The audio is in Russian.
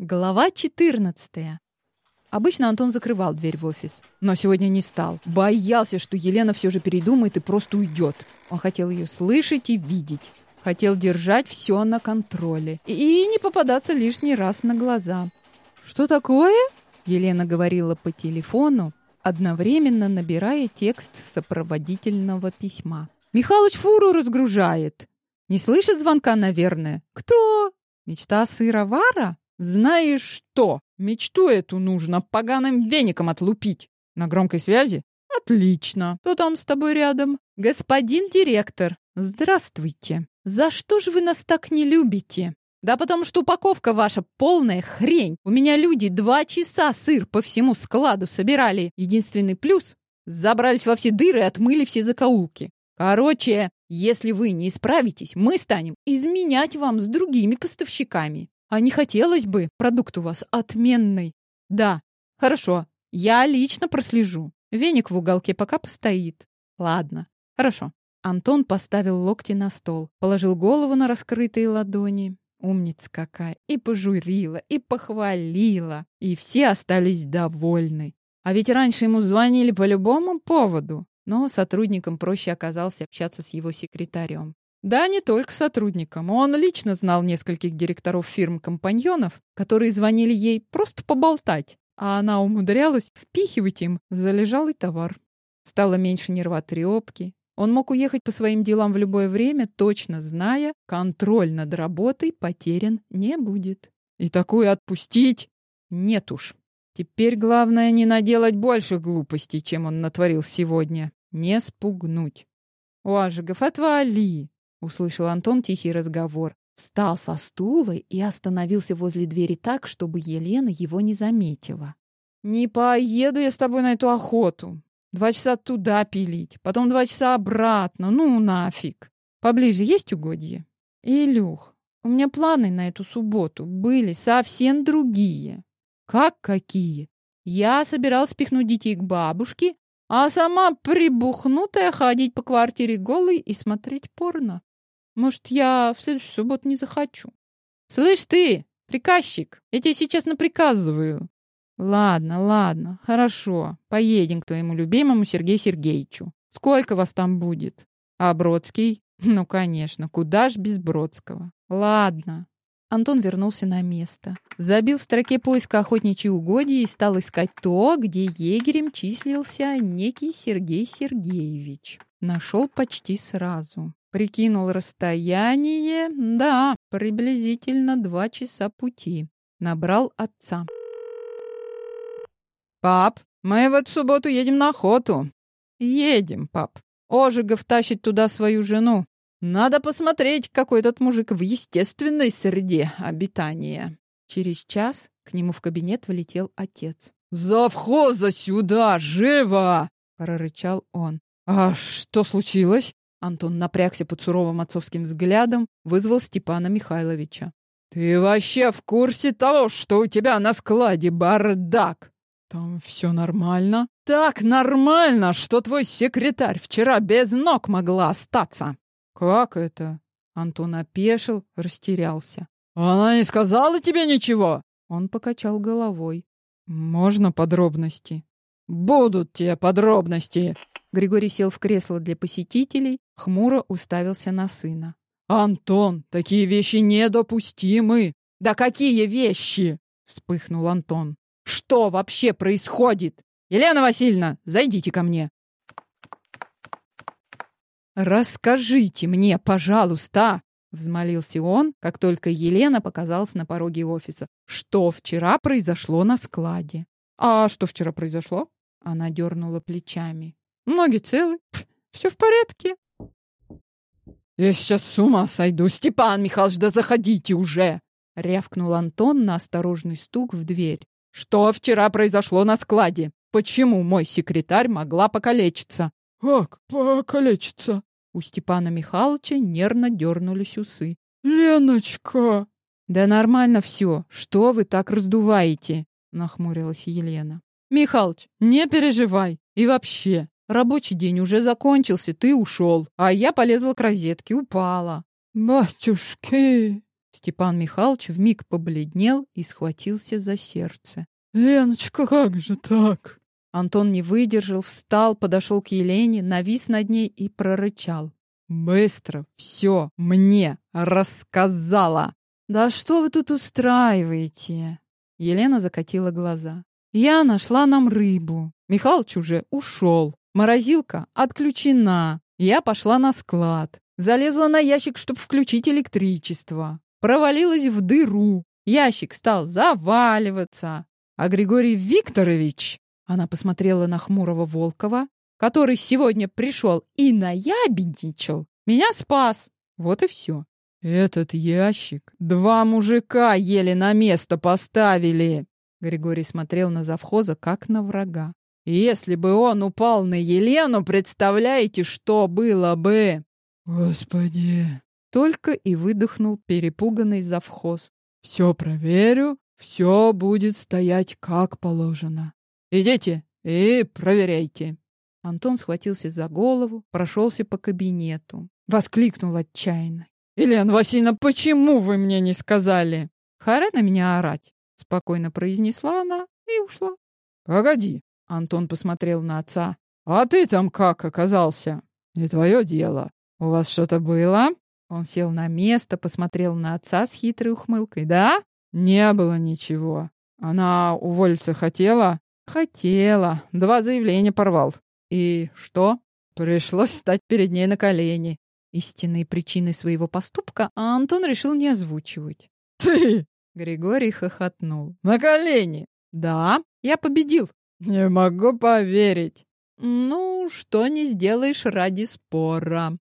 Глава 14. Обычно Антон закрывал дверь в офис, но сегодня не стал. Боялся, что Елена все же передумает и просто уйдет. Он хотел ее слышать и видеть. Хотел держать все на контроле и не попадаться лишний раз на глаза. «Что такое?» Елена говорила по телефону, одновременно набирая текст сопроводительного письма. «Михалыч фуру разгружает. Не слышит звонка, наверное. Кто? Мечта сыровара?» Знаешь что? Мечту эту нужно поганым веником отлупить. На громкой связи? Отлично. Кто там с тобой рядом? Господин директор. Здравствуйте. За что же вы нас так не любите? Да потому что упаковка ваша полная хрень. У меня люди два часа сыр по всему складу собирали. Единственный плюс – забрались во все дыры и отмыли все закоулки. Короче, если вы не исправитесь, мы станем изменять вам с другими поставщиками. А не хотелось бы, продукт у вас отменный. Да, хорошо, я лично прослежу. Веник в уголке пока постоит. Ладно, хорошо. Антон поставил локти на стол, положил голову на раскрытые ладони. Умница какая! И пожурила, и похвалила. И все остались довольны. А ведь раньше ему звонили по любому поводу. Но сотрудникам проще оказалось общаться с его секретарем. Да, не только сотрудникам. Он лично знал нескольких директоров фирм-компаньонов, которые звонили ей просто поболтать, а она умудрялась впихивать им залежалый товар. Стало меньше нервотрепки. Он мог уехать по своим делам в любое время, точно зная, контроль над работой потерян не будет. И такую отпустить нет уж. Теперь главное не наделать больше глупостей, чем он натворил сегодня. Не спугнуть. «Ожегов, отвали!» Услышал Антон тихий разговор. Встал со стула и остановился возле двери так, чтобы Елена его не заметила. «Не поеду я с тобой на эту охоту. Два часа туда пилить, потом два часа обратно. Ну, нафиг. Поближе есть угодье?» «Илюх, у меня планы на эту субботу были совсем другие». «Как какие?» «Я собиралась спихнуть детей к бабушке, а сама прибухнутая ходить по квартире голой и смотреть порно. Может, я в следующую субботу не захочу. Слышь ты, приказчик, я тебе сейчас наприказываю. Ладно, ладно, хорошо. Поедем к твоему любимому Сергею Сергеевичу. Сколько вас там будет? А Бродский? Ну, конечно, куда ж без Бродского? Ладно. Антон вернулся на место. Забил в строке поиска охотничьи угодья и стал искать то, где егерем числился некий Сергей Сергеевич. Нашел почти сразу. Прикинул расстояние. Да, приблизительно два часа пути. Набрал отца. «Пап, мы в эту субботу едем на охоту». «Едем, пап. Ожегов тащит туда свою жену. Надо посмотреть, какой этот мужик в естественной среде обитания». Через час к нему в кабинет влетел отец. «Завхоза сюда, живо!» — прорычал он. «А что случилось?» Антон напрягся под суровым отцовским взглядом, вызвал Степана Михайловича. «Ты вообще в курсе того, что у тебя на складе бардак?» «Там все нормально?» «Так нормально, что твой секретарь вчера без ног могла остаться!» «Как это?» Антон опешил, растерялся. «Она не сказала тебе ничего?» Он покачал головой. «Можно подробности?» «Будут тебе подробности!» Григорий сел в кресло для посетителей, хмуро уставился на сына. «Антон, такие вещи недопустимы!» «Да какие вещи?» — вспыхнул Антон. «Что вообще происходит? Елена Васильевна, зайдите ко мне!» «Расскажите мне, пожалуйста!» — взмолился он, как только Елена показалась на пороге офиса. «Что вчера произошло на складе?» «А что вчера произошло?» Она дернула плечами. Ноги целы. Все в порядке. Я сейчас с ума сойду. Степан Михайлович, да заходите уже. Рявкнул Антон на осторожный стук в дверь. Что вчера произошло на складе? Почему мой секретарь могла покалечиться? Как покалечиться? У Степана Михайловича нервно дернулись усы. Леночка! Да нормально все. Что вы так раздуваете? Нахмурилась Елена. Михалыч, не переживай. И вообще, Рабочий день уже закончился, ты ушел, а я полезла к розетке, упала. Батюшки! Степан Михайлович вмиг побледнел и схватился за сердце. «Леночка, как же так?» Антон не выдержал, встал, подошел к Елене, навис над ней и прорычал. «Быстро все мне рассказала!» «Да что вы тут устраиваете?» Елена закатила глаза. «Я нашла нам рыбу. Михалыч уже ушел. Морозилка отключена. Я пошла на склад. Залезла на ящик, чтобы включить электричество. Провалилась в дыру. Ящик стал заваливаться. А Григорий Викторович... Она посмотрела на хмурого Волкова, который сегодня пришел и наябедничал. Меня спас. Вот и все. Этот ящик два мужика еле на место поставили. Григорий смотрел на завхоза, как на врага. Если бы он упал на Елену, представляете, что было бы? Господи! Только и выдохнул перепуганный завхоз. Все проверю, все будет стоять как положено. Идите и проверяйте. Антон схватился за голову, прошелся по кабинету. Воскликнул отчаянно. «Елена Васильевна, почему вы мне не сказали?» «Харе на меня орать», — спокойно произнесла она и ушла. «Погоди», — Антон посмотрел на отца. «А ты там как оказался? Не твое дело. У вас что-то было?» Он сел на место, посмотрел на отца с хитрой ухмылкой. «Да?» «Не было ничего. Она уволиться хотела?» «Хотела. Два заявления порвал». «И что?» Пришлось встать перед ней на колени. Истинные причины своего поступка Антон решил не озвучивать. «Ты!» — Григорий хохотнул. «На колени!» «Да, я победил». «Не могу поверить». «Ну, что не сделаешь ради спора».